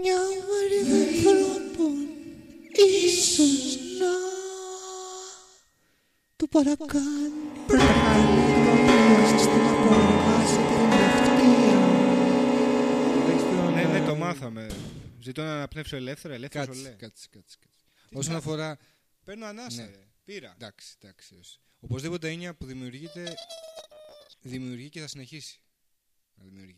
Μια βαρύδα ανθρώπων ίσως να του παρακάνει. Παρακάνει προτείνοντας στην απορροφάσιτη ναυτία. Ναι, ναι, το μάθαμε. Ζητώ να αναπνεύσω ελεύθερα, ελεύθερα κάτσε, κάτσε, κάτσε, κάτσε. Όσον αφορά... Παίρνω ανάσα. Ναι. Πήρα. Εντάξει, εντάξει. Οπωσδήποτε έννοια που δημιουργείται, δημιουργεί και θα συνεχίσει να δημιουργεί.